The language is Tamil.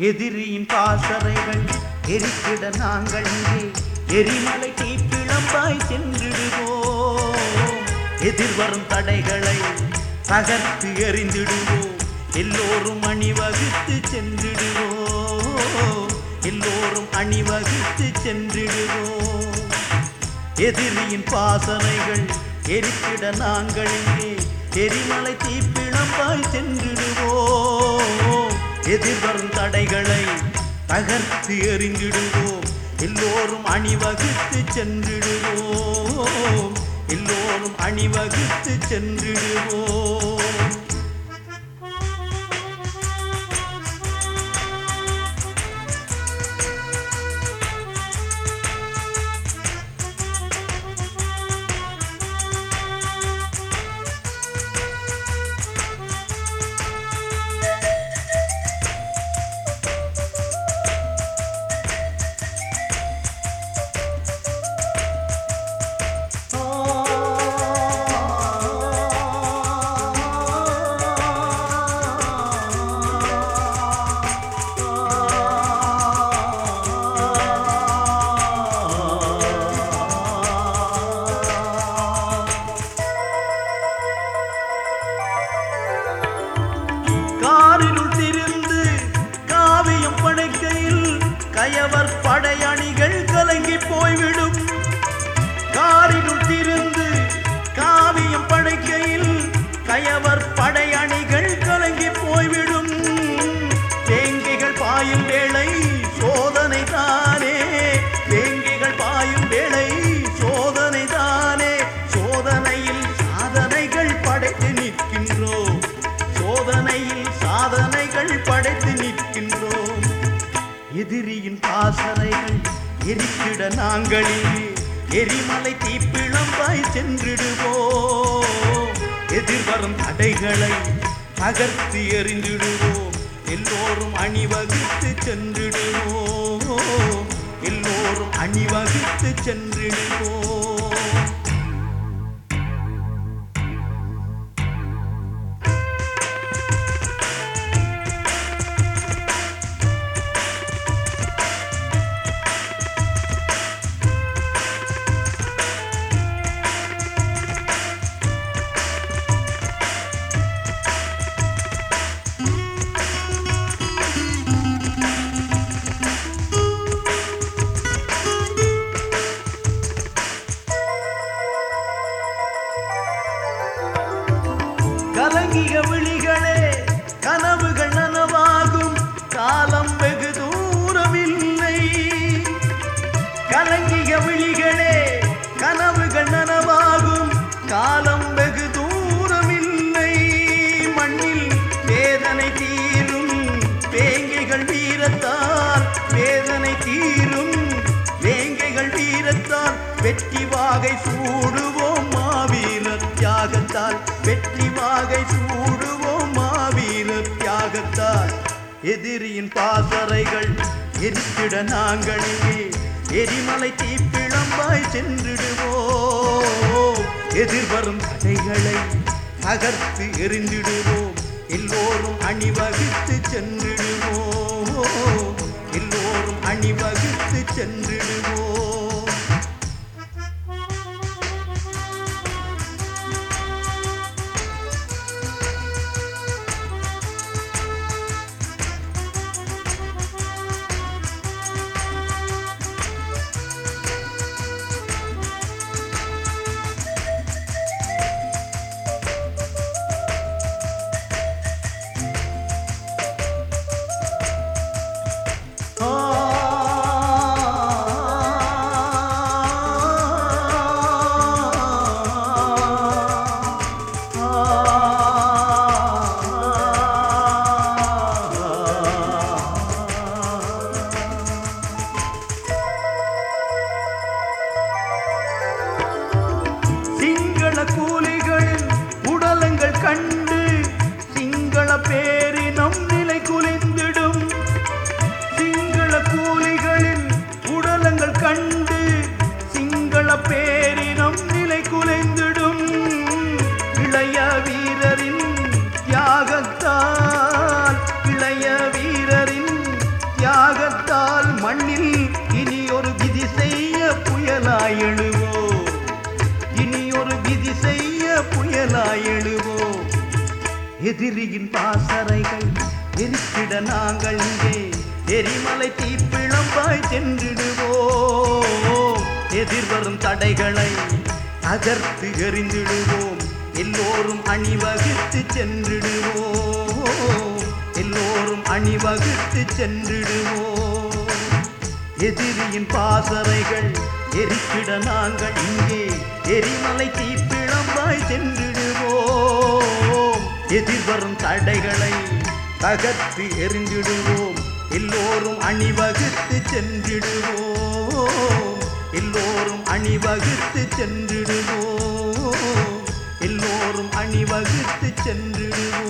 எதிரியின் பாசறைகள் எரித்திட நாங்கள் இங்கே. எரிமலை தீப்பிளம்பாய் சென்றிடுவோம். எதிர்வரும் தடைகளை தகர்த்து எறிந்திடுவோம். எல்லோரும் அணிவகுத்து சென்றிடுவோம். எல்லோரும் அணிவகுத்து சென்றிடுவோம். எதிரியின் பாசனைகள் எரித்திட நாங்கள் இங்கே. எரிமலை தீப்பிளம்பாய் சென்றிடுவோம். எதிர்வரும் தடைகளை தகர்த்து எறிந்திடுவோம். எல்லோரும் அணிவகுத்து சென்றிடுவோம். எல்லோரும் அணிவகுத்து சென்றிடுவோம். படையணி எதிரியின் பாசறைகள் எரித்திட நாங்களே. எரிமலை தீப்பிழம்பாய் சென்றிடுவோம். எதிர்வரும் தடைகளை தகர்த்து எறிந்திடுவோம். எல்லோரும் அணிவகுத்து சென்றிடுவோம். எல்லோரும் அணிவகுத்து சென்றிடுவோம். கலங்கிய விழிகளே கனவுகள் நனவாகும். காலம் வெகு தூரமில்லை. கலங்கிய விழிகளே கனவுகள் நனவாகும். காலம் வெகு தூரமில்லை. மண்ணில் வேதனை தீரும். வேங்கைகள் வீரத்தால் வேதனை தீரும். வேங்கைகள் வீரத்தால் வெற்றி வாகை சூடுவோம். சூடுவோம் மாவீர தியாகத்தால். எதிரியின் பாசறைகள் எரித்திட நாங்கள் இங்கே எரிமலை தீப்பிழம்பாய் சென்றிடுவோம். எதிர்வரும் தடைகளை தகர்த்து எரிந்திடுவோம் எல்லோரும் அணிவகுத்து சென்றிடுவோம். எல்லோரும் அணிவகுத்து சென்றிடுவோம். புயலாய் எழுவோம் இனி ஒரு விதி செய்ய புயலாய் எழுவோம் எதிரியின் பாசறைகள் எரித்திட நாங்கள் இங்கே. எரிமலை தீப்பிழம்பாய் சென்றிடுவோம். எதிர்வரும் தடைகளை அகர்த்து எறிந்திடுவோம். எல்லோரும் அணிவகுத்து சென்றிடுவோம். எல்லோரும் அணிவகுத்து சென்றிடுவோம். எதிரியின் பாசறைகள் எரிக்கிட நாங்கள் இங்கே. எரிமலை தீப்பிழம்பாய் சென்றிடுவோம். எதிர்வரும் தடைகளை தகர்த்து எரிந்திடுவோம் எல்லோரும் அணிவகுத்து சென்றிடுவோம். எல்லோரும் அணிவகுத்து சென்றிடுவோம். எல்லோரும் அணிவகுத்து சென்றிடுவோம்.